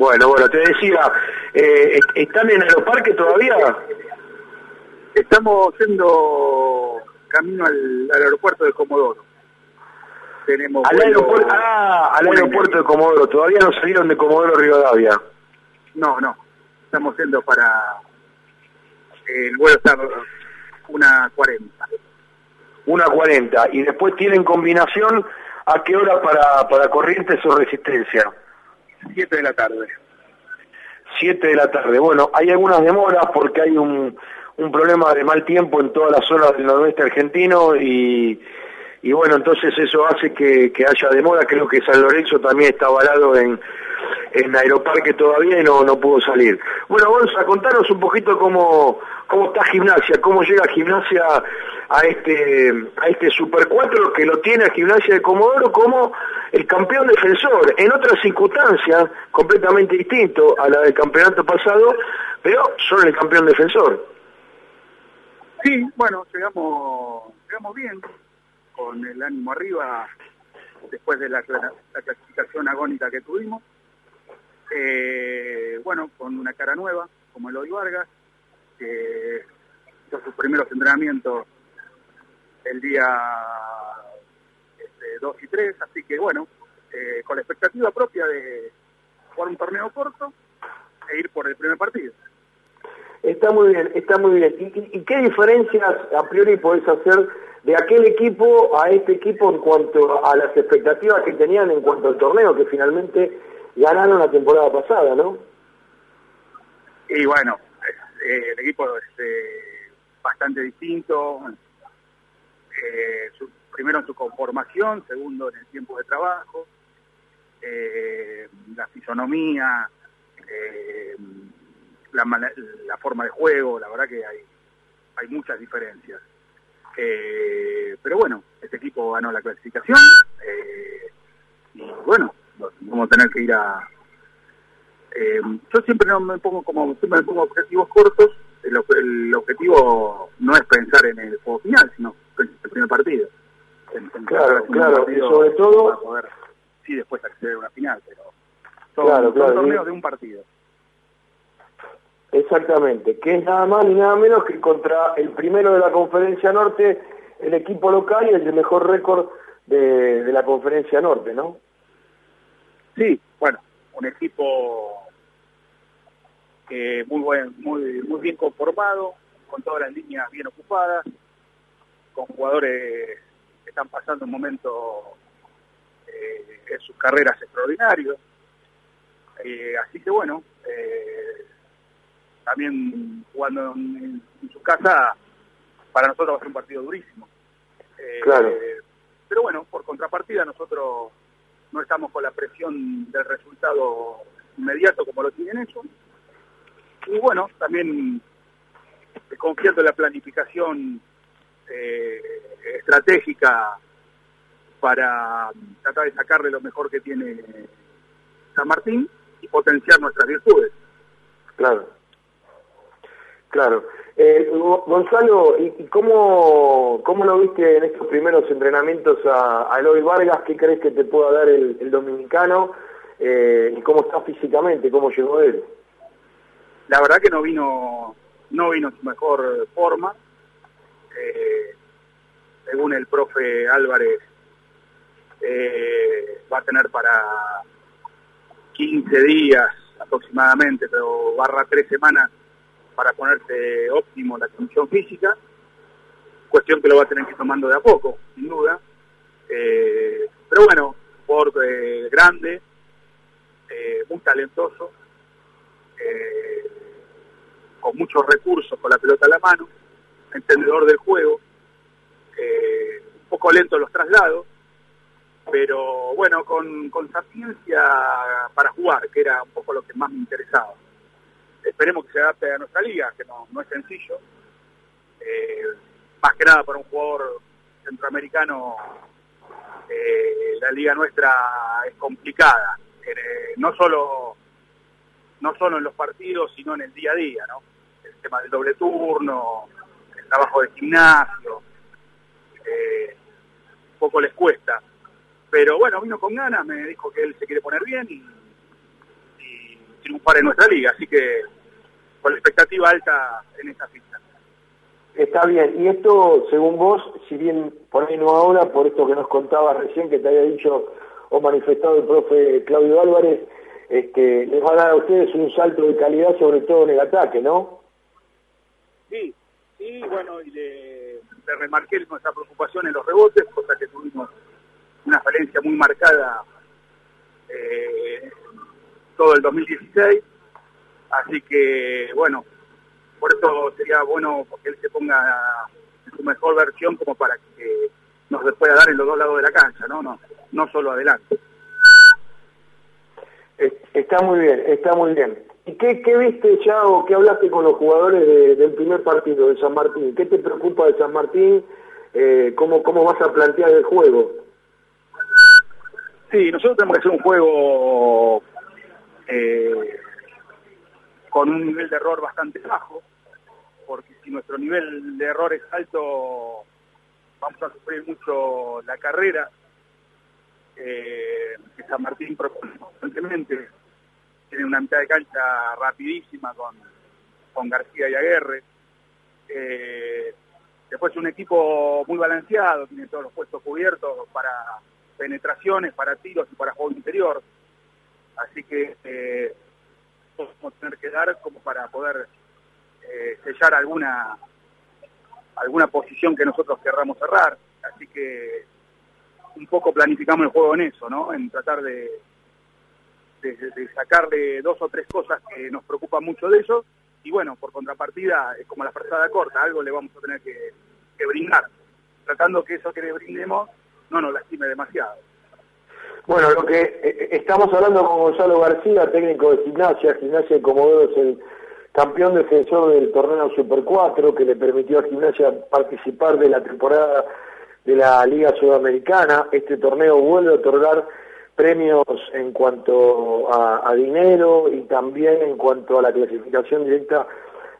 Bueno, bueno, te decía, eh, ¿están en el parque todavía? Estamos yendo camino al, aeropuerto de Comodoro. Tenemos al, aeropuerto, ah, al aeropuerto de Comodoro, todavía no salieron de Comodoro Rivadavia. No, no, estamos yendo para... El vuelo está una 40. Una 40, y después tienen combinación a qué hora para, para Corrientes o Resistencia. 7 de la tarde. 7 de la tarde. Bueno, hay algunas demoras porque hay un, un problema de mal tiempo en todas las zonas del noroeste argentino y, y bueno, entonces eso hace que, que, haya demora. Creo que San Lorenzo también está avalado en, en Aeroparque todavía y no, no pudo salir. Bueno, Gonza, contanos un poquito cómo, cómo está Gimnasia, cómo llega Gimnasia a este, a este Super 4 que lo tiene a Gimnasia de Comodoro como el campeón defensor, en otras circunstancias completamente distinto a la del campeonato pasado, pero son el campeón defensor. Sí, bueno, llegamos, llegamos bien, con el ánimo arriba después de la, clasificación agónica que tuvimos. Eh, bueno, con una cara nueva, como Eloy Vargas, que hizo sus primeros entrenamientos el día 2 este, y 3, así que bueno, eh, con la expectativa propia de jugar un torneo corto e ir por el primer partido. Está muy bien, está muy bien. ¿Y, qué diferencias a priori podés hacer de aquel equipo a este equipo en cuanto a las expectativas que tenían en cuanto al torneo, que finalmente ganaron la temporada pasada, ¿no? Y bueno, eh, el equipo es eh, bastante distinto, eh, primero en su conformación, segundo en el tiempo de trabajo, la fisonomía, la, forma de juego, la verdad que hay, hay muchas diferencias. Eh, pero bueno, este equipo ganó la clasificación eh, y bueno, vamos a tener que ir a... Eh, yo siempre no me pongo como siempre me pongo objetivos cortos, el, objetivo no es pensar en el juego final, sino en el primer partido. claro, claro, y sobre todo... Para poder, sí, después acceder a una final, pero son, claro, claro, torneos de un partido. Exactamente, que es nada más ni nada menos que contra el primero de la Conferencia Norte, el equipo local y el de mejor récord de, la Conferencia Norte, ¿no? Sí, bueno, un equipo muy buen, muy, muy bien conformado, con todas las líneas bien ocupadas, con jugadores que están pasando un momento eh, en sus carreras extraordinarios. Eh, así que bueno, eh, también jugando en, su casa, para nosotros va a ser un partido durísimo. Eh, claro. Pero bueno, por contrapartida nosotros no estamos con la presión del resultado inmediato como lo tienen ellos. Y bueno, también confiando en la planificación eh, estratégica para tratar de sacarle lo mejor que tiene San Martín y potenciar nuestras virtudes. Claro. Claro. Eh, Gonzalo, ¿y cómo, cómo lo viste en estos primeros entrenamientos a, a Eloy Vargas? ¿Qué crees que te pueda dar el, dominicano? Eh, ¿Y cómo está físicamente? ¿Cómo llegó él? La verdad que no vino, no vino su mejor forma. Eh, según el profe Álvarez, va a tener para 15 días aproximadamente, pero barra tres semanas para ponerse óptimo la condición física, cuestión que lo va a tener que ir tomando de a poco, sin duda. Eh, pero bueno, por eh, grande, eh, muy talentoso, con muchos recursos con la pelota a la mano, entendedor del juego, un poco lento en los traslados, pero bueno, con, con sapiencia para jugar, que era un poco lo que más me interesaba esperemos que se adapte a nuestra liga, que no, no es sencillo. Eh, más que nada para un jugador centroamericano, eh, la liga nuestra es complicada, eh, no solo no solo en los partidos, sino en el día a día, ¿no? Tema del doble turno, el trabajo de gimnasio, un poco les cuesta. Pero bueno, vino con ganas, me dijo que él se quiere poner bien y triunfar en nuestra liga, así que con la expectativa alta en esa ficha. Está bien, y esto, según vos, si bien por ahí no ahora, por esto que nos contabas recién, que te había dicho o manifestado el profe Claudio Álvarez, este, les va a dar a ustedes un salto de calidad, sobre todo en el ataque, ¿no? Sí, bueno, y le, remarqué nuestra preocupación en los rebotes, cosa que tuvimos una falencia muy marcada eh, todo el 2016, así que, bueno, por eso sería bueno que él se ponga en su mejor versión como para que nos pueda dar en los dos lados de la cancha, no, no, no solo adelante. Está muy bien, está muy bien. ¿Y qué, qué viste ya o qué hablaste con los jugadores del primer partido de San Martín? ¿Qué te preocupa de San Martín? Eh, ¿cómo, ¿Cómo vas a plantear el juego? Sí, nosotros tenemos que hacer un juego eh, con un nivel de error bastante bajo, porque si nuestro nivel de error es alto, vamos a sufrir mucho la carrera. Eh, que San Martín constantemente tiene una mitad de cancha rapidísima con, con García y Aguerre. Eh, después un equipo muy balanceado, tiene todos los puestos cubiertos para penetraciones, para tiros y para juego interior. Así que eh, vamos a tener que dar como para poder eh, sellar alguna alguna posición que nosotros querramos cerrar. Así que un poco planificamos el juego en eso, ¿no? En tratar de, de, sacarle dos o tres cosas que nos preocupan mucho de eso. Y bueno, por contrapartida, es como la frazada corta, algo le vamos a tener que, que brindar. Tratando que eso que le brindemos no nos lastime demasiado. Bueno, lo que eh, eh, estamos hablando con Gonzalo García, técnico de gimnasia, gimnasia de Comodoro es el campeón defensor del torneo Super 4 que le permitió a gimnasia participar de la temporada de la Liga Sudamericana. Este torneo vuelve a otorgar premios en cuanto a, dinero y también en cuanto a la clasificación directa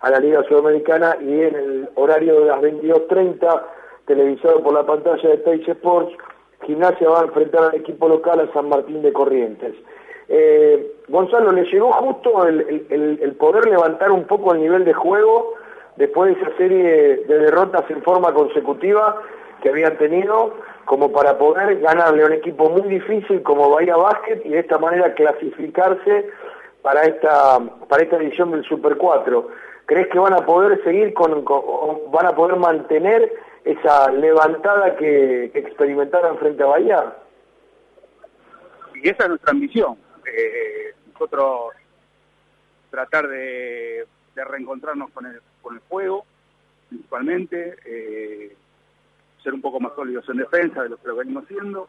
a la Liga Sudamericana y en el horario de las 22.30, televisado por la pantalla de Teis Sports, Gimnasia va a enfrentar al equipo local a San Martín de Corrientes. Eh, Gonzalo, ¿le llegó justo el, poder levantar un poco el nivel de juego después de esa serie de derrotas en forma consecutiva que habían tenido como para poder ganarle a un equipo muy difícil como Bahía Basket y de esta manera clasificarse para esta para esta edición del Super 4. ¿Crees que van a poder seguir con, van a poder mantener esa levantada que, experimentaron frente a Bahía? Y esa es nuestra ambición. Eh, nosotros tratar de, reencontrarnos con el, con el juego, principalmente, eh, ser un poco más sólidos en defensa de lo que lo venimos haciendo.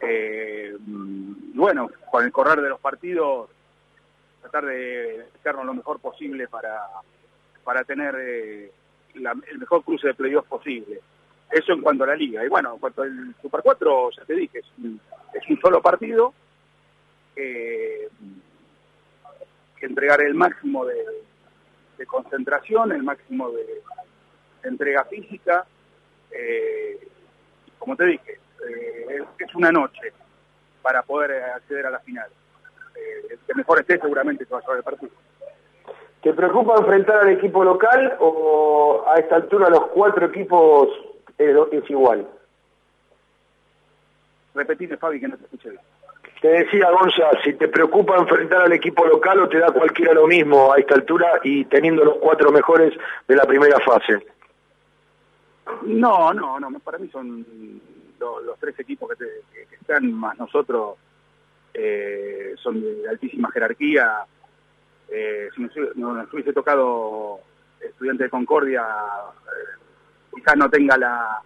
Eh, bueno, con el correr de los partidos, tratar de hacernos lo mejor posible para, para tener eh, el mejor cruce de playoffs posible. Eso en cuanto a la liga. Y bueno, en cuanto al Super 4, ya te dije, es un, solo partido. Eh, que entregar el máximo de, concentración, el máximo de entrega física, eh, como te dije, eh, es una noche para poder acceder a la final. Eh, el que mejor esté seguramente se va a llevar el partido. ¿Te preocupa enfrentar al equipo local o a esta altura los cuatro equipos es, igual? Repetime, Fabi, que no te escuché bien. Te decía, Gonza, si te preocupa enfrentar al equipo local o te da cualquiera lo mismo a esta altura y teniendo los cuatro mejores de la primera fase. No, no, no, para mí son los tres equipos que, están, más nosotros, eh, son de altísima jerarquía. Eh, si nos, hubiese tocado estudiante de Concordia, eh, quizás no tenga la,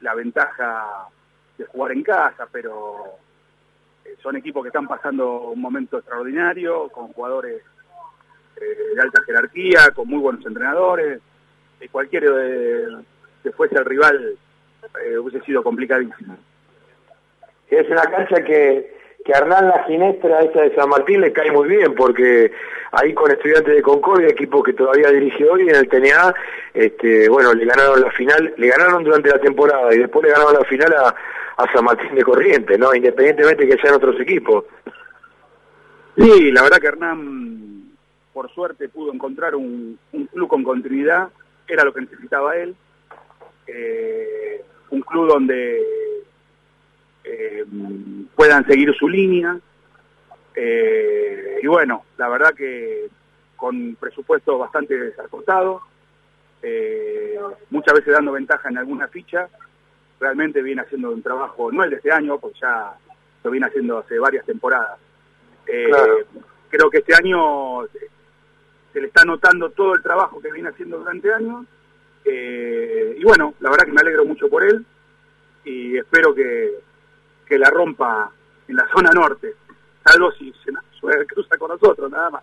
la ventaja de jugar en casa, pero son equipos que están pasando un momento extraordinario, con jugadores de alta jerarquía, con muy buenos entrenadores. cualquier que fuese el rival eh, hubiese sido complicadísimo. Es una cancha que, que Hernán La Ginestra, esta de San Martín, le cae muy bien, porque ahí con Estudiantes de Concordia, equipo que todavía dirige hoy en el TNA, este, bueno, le ganaron la final, le ganaron durante la temporada y después le ganaron la final a, a San Martín de Corrientes, ¿no? Independientemente que sean otros equipos. Sí, la verdad que Hernán, por suerte, pudo encontrar un, club con continuidad, era lo que necesitaba él. Eh, un club donde eh, puedan seguir su línea. Eh, y bueno, la verdad que con presupuesto bastante acotados, muchas veces dando ventaja en alguna ficha, realmente viene haciendo un trabajo, no el de este año, porque ya lo viene haciendo hace varias temporadas. Creo que este año se le está notando todo el trabajo que viene haciendo durante años. Eh, y bueno, la verdad que me alegro mucho por él y espero que, que la rompa en la zona norte, salvo si se cruza con nosotros, nada más.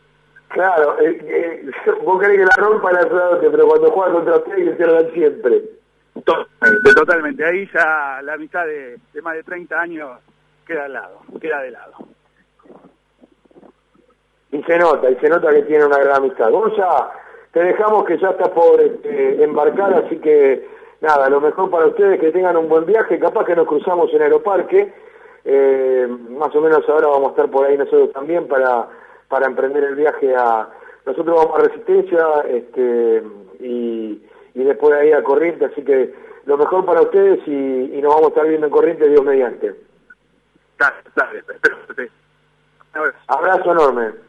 Claro, eh, vos querés que la rompa en la zona norte, pero cuando juega contra ustedes pierdan siempre. Totalmente, totalmente. Ahí ya la mitad de, de más de 30 años queda al lado, queda de lado. Y se nota, y se nota que tiene una gran amistad. ya te dejamos que ya está por este, embarcar, así que nada, lo mejor para ustedes que tengan un buen viaje, capaz que nos cruzamos en Aeroparque, eh, más o menos ahora vamos a estar por ahí nosotros también para, para emprender el viaje a... Nosotros vamos a Resistencia este, y, y después de ahí a Corriente, así que lo mejor para ustedes y, y nos vamos a estar viendo en Corriente, Dios mediante. Dale, dale, Abrazo enorme.